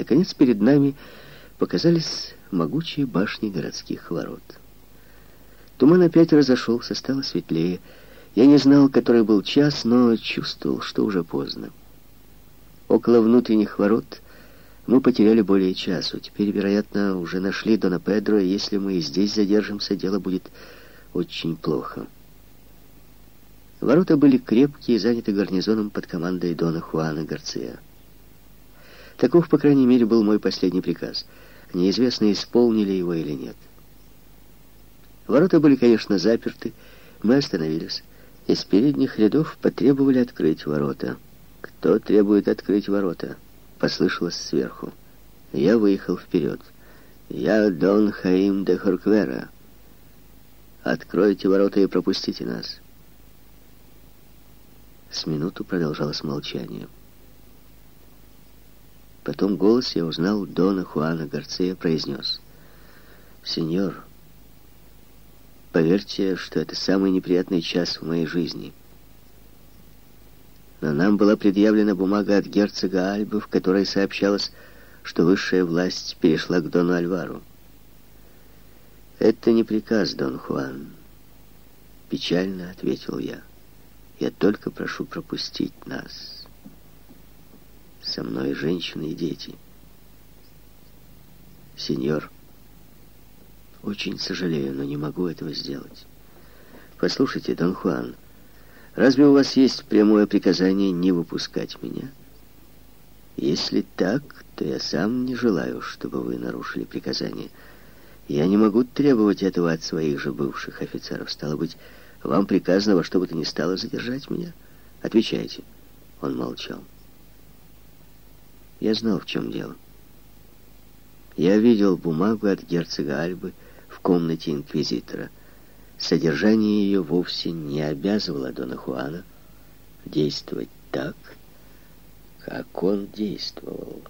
Наконец перед нами показались могучие башни городских ворот. Туман опять разошелся, стало светлее. Я не знал, который был час, но чувствовал, что уже поздно. Около внутренних ворот мы потеряли более часу. Теперь, вероятно, уже нашли Дона Педро, и если мы и здесь задержимся, дело будет очень плохо. Ворота были крепкие, заняты гарнизоном под командой Дона Хуана Гарция. Таков, по крайней мере, был мой последний приказ. Неизвестно, исполнили его или нет. Ворота были, конечно, заперты. Мы остановились. Из передних рядов потребовали открыть ворота. «Кто требует открыть ворота?» Послышалось сверху. Я выехал вперед. «Я Дон Хаим де Хорквера. Откройте ворота и пропустите нас». С минуту продолжалось молчание. Потом голос я узнал Дона Хуана Гарция произнес. «Сеньор, поверьте, что это самый неприятный час в моей жизни». Но нам была предъявлена бумага от герцога Альбы, в которой сообщалось, что высшая власть перешла к Дону Альвару. «Это не приказ, Дон Хуан», — печально ответил я. Я только прошу пропустить нас. Со мной женщины и дети. Сеньор, очень сожалею, но не могу этого сделать. Послушайте, Дон Хуан, разве у вас есть прямое приказание не выпускать меня? Если так, то я сам не желаю, чтобы вы нарушили приказание. Я не могу требовать этого от своих же бывших офицеров. Стало быть, вам приказано во что бы то ни стало задержать меня? Отвечайте. Он молчал. Я знал, в чем дело. Я видел бумагу от герцога Альбы в комнате инквизитора. Содержание ее вовсе не обязывало Дона Хуана действовать так, как он действовал.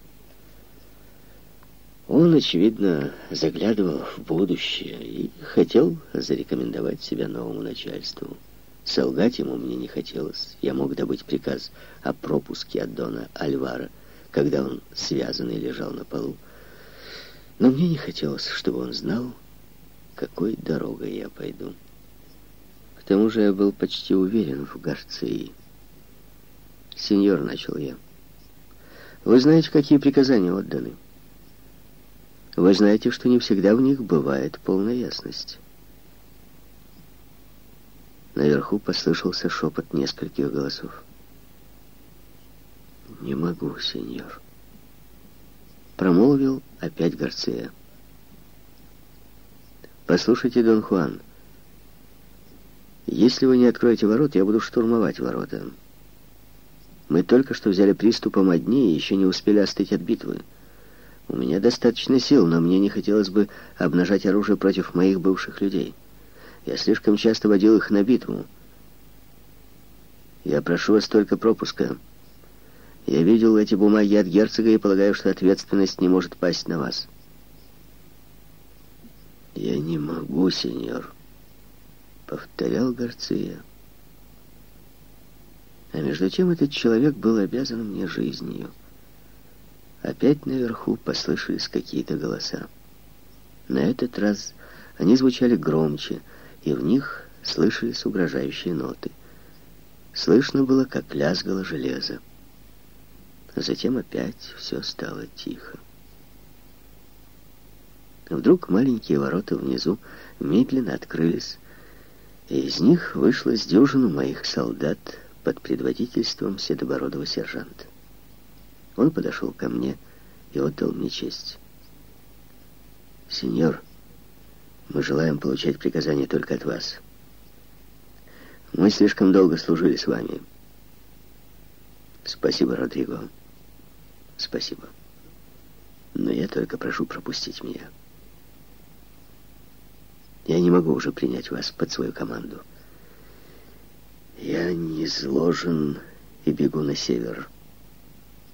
Он, очевидно, заглядывал в будущее и хотел зарекомендовать себя новому начальству. Солгать ему мне не хотелось. Я мог добыть приказ о пропуске от Дона Альвара, когда он связанный лежал на полу. Но мне не хотелось, чтобы он знал, какой дорогой я пойду. К тому же я был почти уверен в Гарции. «Сеньор», — начал я, — «вы знаете, какие приказания отданы?» Вы знаете, что не всегда в них бывает полная ясность. Наверху послышался шепот нескольких голосов. «Не могу, сеньор», — промолвил опять Гарция. «Послушайте, Дон Хуан, если вы не откроете ворот, я буду штурмовать ворота. Мы только что взяли приступом одни и еще не успели остыть от битвы. У меня достаточно сил, но мне не хотелось бы обнажать оружие против моих бывших людей. Я слишком часто водил их на битву. Я прошу вас только пропуска. Я видел эти бумаги от герцога и полагаю, что ответственность не может пасть на вас. Я не могу, сеньор, повторял Гарция. А между тем этот человек был обязан мне жизнью. Опять наверху послышались какие-то голоса. На этот раз они звучали громче, и в них слышались угрожающие ноты. Слышно было, как лязгало железо. А затем опять все стало тихо. Вдруг маленькие ворота внизу медленно открылись, и из них вышло с дюжину моих солдат под предводительством седобородого сержанта. Он подошел ко мне и отдал мне честь. «Сеньор, мы желаем получать приказания только от вас. Мы слишком долго служили с вами. Спасибо, Родриго. Спасибо. Но я только прошу пропустить меня. Я не могу уже принять вас под свою команду. Я не зложен и бегу на север».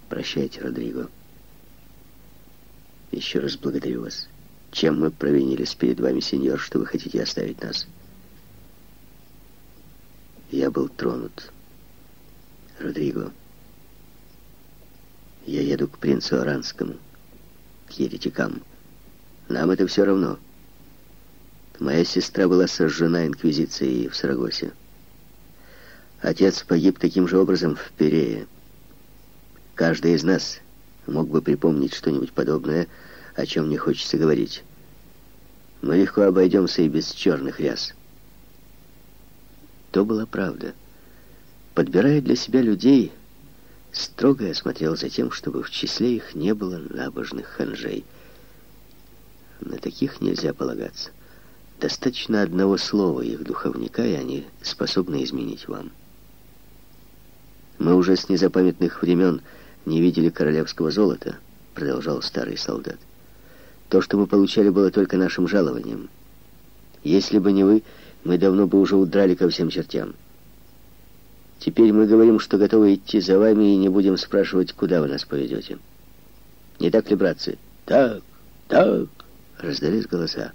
Прощайте, Родриго. Еще раз благодарю вас. Чем мы провинились перед вами, сеньор, что вы хотите оставить нас? Я был тронут. Родриго, я еду к принцу Аранскому. к еретикам. Нам это все равно. Моя сестра была сожжена инквизицией в Сарагосе. Отец погиб таким же образом в Перее. Каждый из нас мог бы припомнить что-нибудь подобное, о чем не хочется говорить. Мы легко обойдемся и без черных ряс. То была правда. Подбирая для себя людей, строго я смотрел за тем, чтобы в числе их не было набожных ханжей. На таких нельзя полагаться. Достаточно одного слова их духовника, и они способны изменить вам. Мы уже с незапамятных времен не видели королевского золота, продолжал старый солдат. То, что мы получали, было только нашим жалованием. Если бы не вы, мы давно бы уже удрали ко всем чертям. Теперь мы говорим, что готовы идти за вами и не будем спрашивать, куда вы нас поведете. Не так ли, братцы? Так, так, раздались голоса.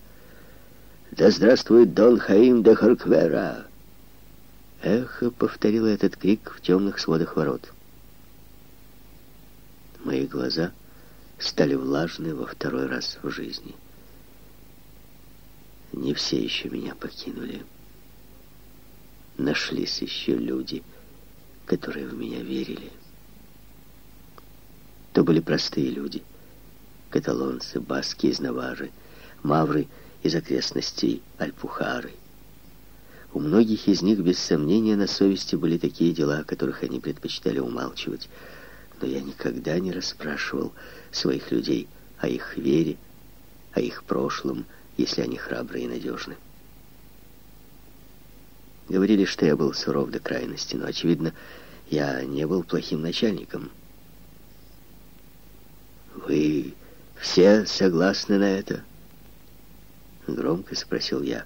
Да здравствует Дон Хаим де Хорквера! Эхо повторило этот крик в темных сводах ворот. Мои глаза стали влажны во второй раз в жизни. Не все еще меня покинули. Нашлись еще люди, которые в меня верили. То были простые люди. Каталонцы, баски из Навары, мавры из окрестностей Альпухары. У многих из них, без сомнения, на совести были такие дела, о которых они предпочитали умалчивать. Но я никогда не расспрашивал своих людей о их вере, о их прошлом, если они храбры и надежны. Говорили, что я был суров до крайности, но, очевидно, я не был плохим начальником. «Вы все согласны на это?» Громко спросил я.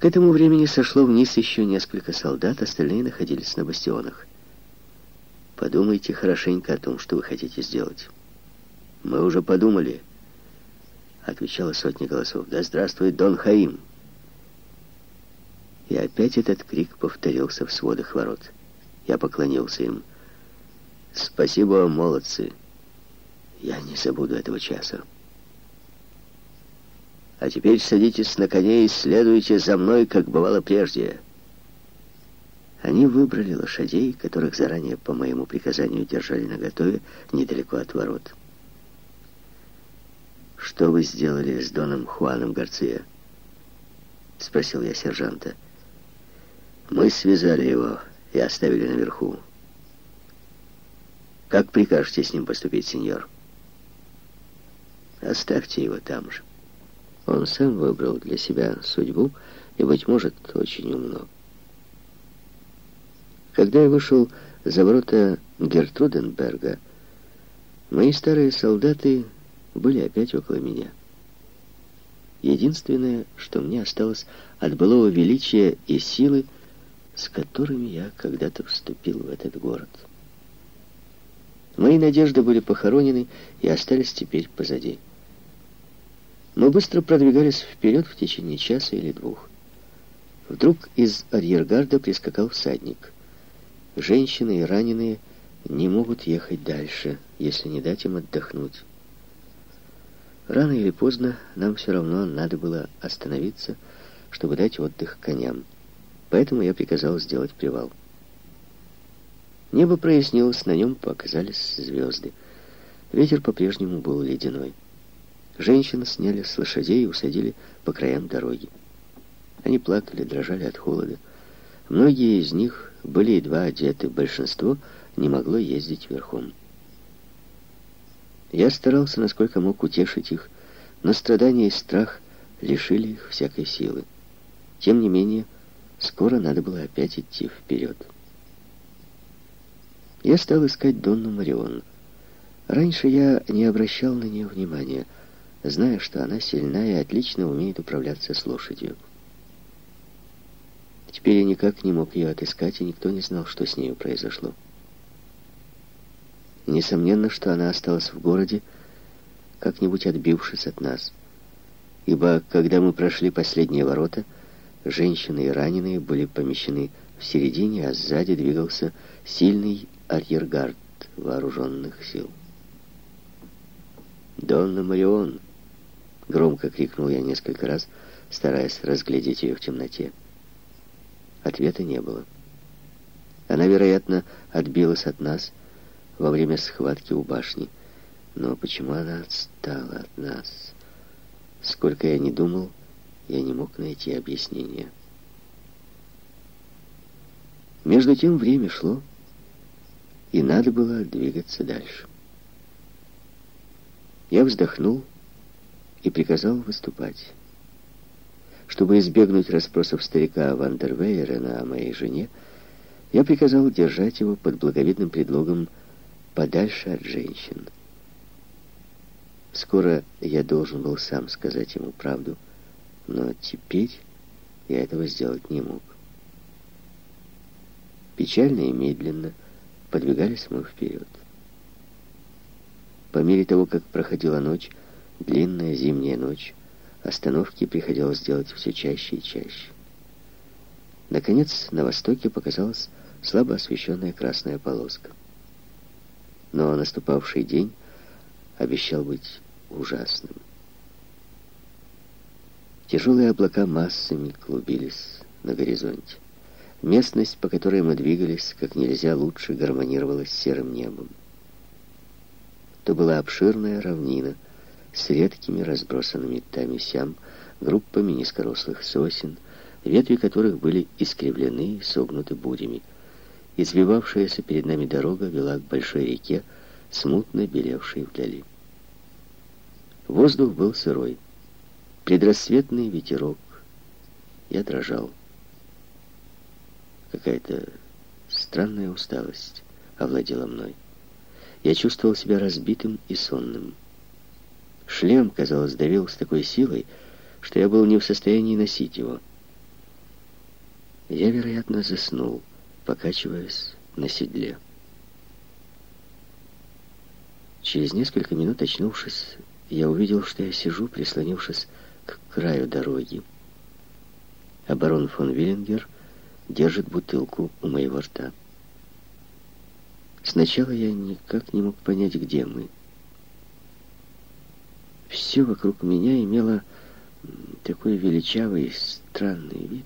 К этому времени сошло вниз еще несколько солдат, остальные находились на бастионах. Подумайте хорошенько о том, что вы хотите сделать. Мы уже подумали, отвечала сотня голосов. Да здравствует Дон Хаим! И опять этот крик повторился в сводах ворот. Я поклонился им. Спасибо молодцы. Я не забуду этого часа. А теперь садитесь на коне и следуйте за мной, как бывало прежде. Они выбрали лошадей, которых заранее по моему приказанию держали наготове недалеко от ворот. «Что вы сделали с Доном Хуаном Гарция?» — спросил я сержанта. «Мы связали его и оставили наверху. Как прикажете с ним поступить, сеньор?» «Оставьте его там же». Он сам выбрал для себя судьбу и, быть может, очень умно. Когда я вышел за ворота Гертруденберга, мои старые солдаты были опять около меня. Единственное, что мне осталось от былого величия и силы, с которыми я когда-то вступил в этот город. Мои надежды были похоронены и остались теперь позади. Мы быстро продвигались вперед в течение часа или двух. Вдруг из арьергарда прискакал всадник. Женщины и раненые не могут ехать дальше, если не дать им отдохнуть. Рано или поздно нам все равно надо было остановиться, чтобы дать отдых коням. Поэтому я приказал сделать привал. Небо прояснилось, на нем показались звезды. Ветер по-прежнему был ледяной. Женщин сняли с лошадей и усадили по краям дороги. Они плакали, дрожали от холода. Многие из них были едва одеты, большинство не могло ездить верхом. Я старался, насколько мог, утешить их, но страдания и страх лишили их всякой силы. Тем не менее, скоро надо было опять идти вперед. Я стал искать Донну Марион. Раньше я не обращал на нее внимания — зная, что она сильна и отлично умеет управляться с лошадью. Теперь я никак не мог ее отыскать, и никто не знал, что с нею произошло. Несомненно, что она осталась в городе, как-нибудь отбившись от нас. Ибо, когда мы прошли последние ворота, женщины и раненые были помещены в середине, а сзади двигался сильный арьергард вооруженных сил. «Донна Марион!» Громко крикнул я несколько раз, стараясь разглядеть ее в темноте. Ответа не было. Она, вероятно, отбилась от нас во время схватки у башни. Но почему она отстала от нас? Сколько я не думал, я не мог найти объяснения. Между тем время шло, и надо было двигаться дальше. Я вздохнул и приказал выступать. Чтобы избегнуть расспросов старика Вандервейерена о моей жене, я приказал держать его под благовидным предлогом подальше от женщин. Скоро я должен был сам сказать ему правду, но теперь я этого сделать не мог. Печально и медленно подвигались мы вперед. По мере того, как проходила ночь, длинная зимняя ночь, остановки приходилось делать все чаще и чаще. Наконец, на востоке показалась слабо освещенная красная полоска. Но наступавший день обещал быть ужасным. Тяжелые облака массами клубились на горизонте. Местность, по которой мы двигались, как нельзя лучше гармонировала с серым небом. То была обширная равнина с редкими разбросанными там и сям группами низкорослых сосен, ветви которых были искривлены и согнуты бурями. Избивавшаяся перед нами дорога вела к большой реке, смутно белевшей вдали. Воздух был сырой. Предрассветный ветерок. Я дрожал. Какая-то странная усталость овладела мной. Я чувствовал себя разбитым и сонным. Шлем, казалось, давил с такой силой, что я был не в состоянии носить его. Я, вероятно, заснул, покачиваясь на седле. Через несколько минут, очнувшись, я увидел, что я сижу, прислонившись краю дороги. Барон фон Виллингер держит бутылку у моего рта. Сначала я никак не мог понять, где мы. Все вокруг меня имело такой величавый странный вид.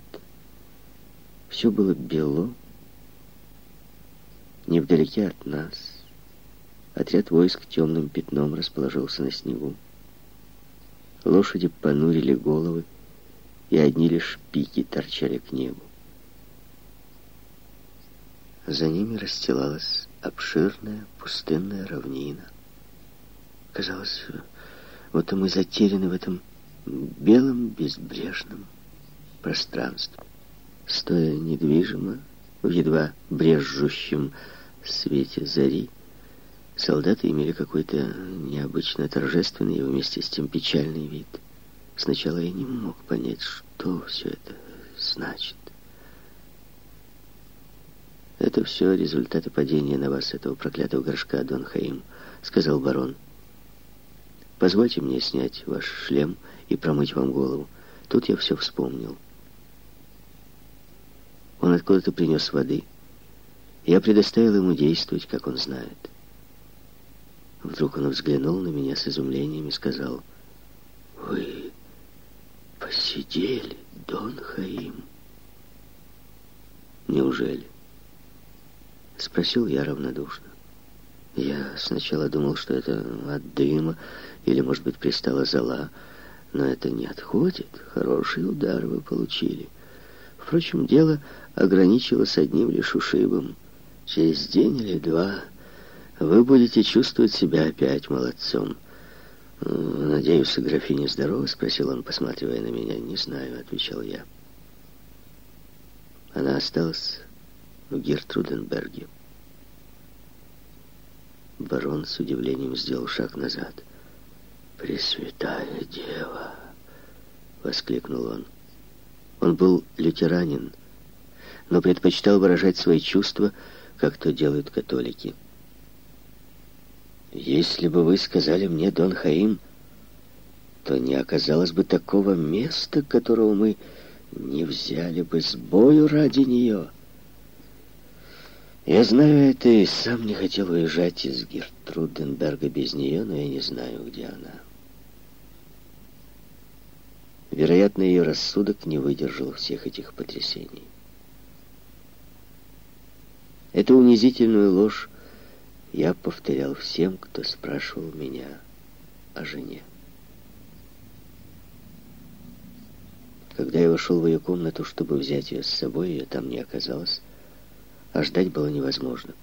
Все было бело, невдалеке от нас. Отряд войск темным пятном расположился на снегу. Лошади понурили головы, и одни лишь пики торчали к небу. За ними расстилалась обширная пустынная равнина. Казалось, вот мы затеряны в этом белом безбрежном пространстве. Стоя недвижимо, в едва брежущем свете зари, солдаты имели какой-то необычно торжественный и вместе с тем печальный вид. Сначала я не мог понять, что все это значит. «Это все результаты падения на вас этого проклятого горшка, Дон Хаим», — сказал барон. «Позвольте мне снять ваш шлем и промыть вам голову. Тут я все вспомнил». Он откуда-то принес воды. Я предоставил ему действовать, как он знает. Вдруг он взглянул на меня с изумлением и сказал, «Вы посидели, Дон Хаим?» «Неужели?» Спросил я равнодушно. Я сначала думал, что это от дыма или, может быть, пристала зола, но это не отходит. Хороший удар вы получили. Впрочем, дело ограничилось одним лишь ушибом. Через день или два вы будете чувствовать себя опять молодцом. «Надеюсь, графиня здорова?» — спросил он, посматривая на меня. «Не знаю», — отвечал я. Она осталась в Гертруденберге. Барон с удивлением сделал шаг назад. «Пресвятая Дева!» — воскликнул он. Он был лютеранин, но предпочитал выражать свои чувства, как то делают католики. «Если бы вы сказали мне, Дон Хаим, то не оказалось бы такого места, которого мы не взяли бы с бою ради нее». Я знаю это и сам не хотел уезжать из Гертруденберга без нее, но я не знаю, где она. Вероятно, ее рассудок не выдержал всех этих потрясений. Эту унизительную ложь я повторял всем, кто спрашивал меня о жене. Когда я вошел в ее комнату, чтобы взять ее с собой, ее там не оказалось, а ждать было невозможно.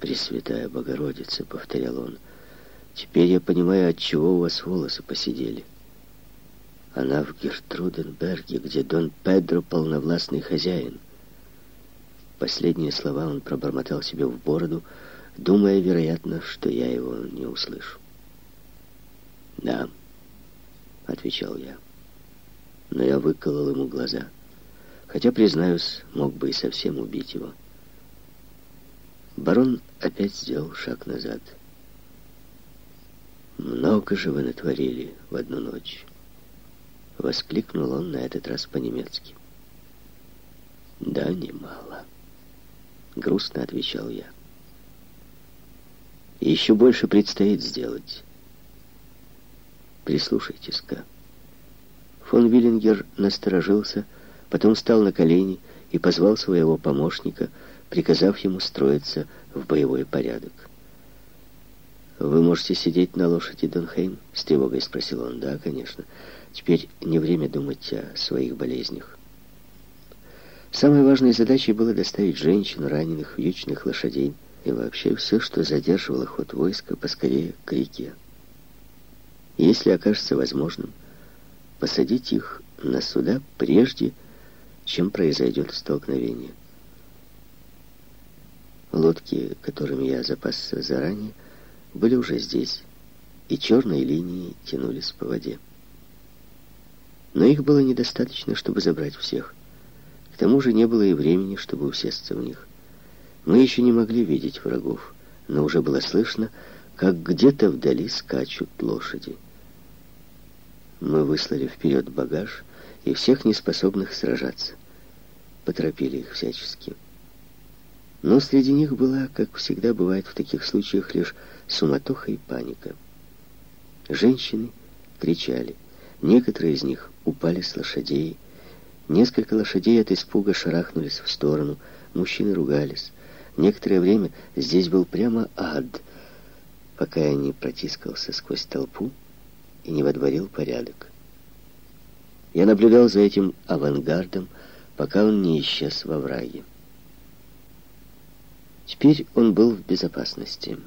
«Пресвятая Богородица», — повторял он, — «теперь я понимаю, от чего у вас волосы посидели». Она в Гертруденберге, где Дон Педро полновластный хозяин. Последние слова он пробормотал себе в бороду, думая, вероятно, что я его не услышу. «Да», — отвечал я но я выколол ему глаза. Хотя, признаюсь, мог бы и совсем убить его. Барон опять сделал шаг назад. «Много же вы натворили в одну ночь!» Воскликнул он на этот раз по-немецки. «Да, немало», — грустно отвечал я. «Еще больше предстоит сделать. Прислушайтесь-ка». Фон Виллингер насторожился, потом встал на колени и позвал своего помощника, приказав ему строиться в боевой порядок. «Вы можете сидеть на лошади, Донхейм?» — с тревогой спросил он. «Да, конечно. Теперь не время думать о своих болезнях». Самой важной задачей было доставить женщин, раненых, вьючных лошадей и вообще все, что задерживало ход войска, поскорее к реке. Если окажется возможным, посадить их на суда прежде, чем произойдет столкновение. Лодки, которыми я запасся заранее, были уже здесь, и черные линии тянулись по воде. Но их было недостаточно, чтобы забрать всех. К тому же не было и времени, чтобы усесться в них. Мы еще не могли видеть врагов, но уже было слышно, как где-то вдали скачут лошади. Мы выслали вперед багаж и всех неспособных сражаться. Поторопили их всячески. Но среди них была, как всегда бывает в таких случаях, лишь суматоха и паника. Женщины кричали. Некоторые из них упали с лошадей. Несколько лошадей от испуга шарахнулись в сторону. Мужчины ругались. Некоторое время здесь был прямо ад, пока я не протискался сквозь толпу и не водворил порядок. Я наблюдал за этим авангардом, пока он не исчез во враге. Теперь он был в безопасности.